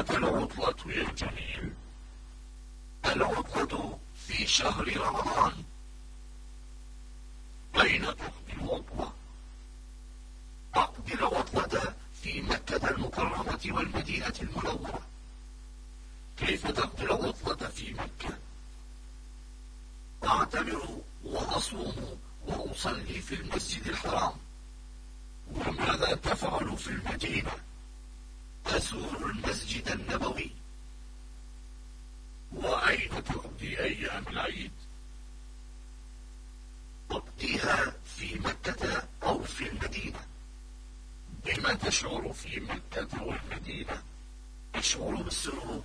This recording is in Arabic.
العطلة يا جميل. العطلة في شهر رمضان. أين تقضي العطلة أقضي العطلة في مكة المكرمة والمدينة المنورة. كيف تقضي العطلة في مكة؟ أعتمر وأصوم وأصلي في المسجد الحرام. وماذا تفعل في المدينة؟ أزور المسجد النبوي. وأين تقضي أيام العيد أقضيها في مكة أو في المدينة. بما تشعر في مكة والمدينة؟ أشعر بالسرور.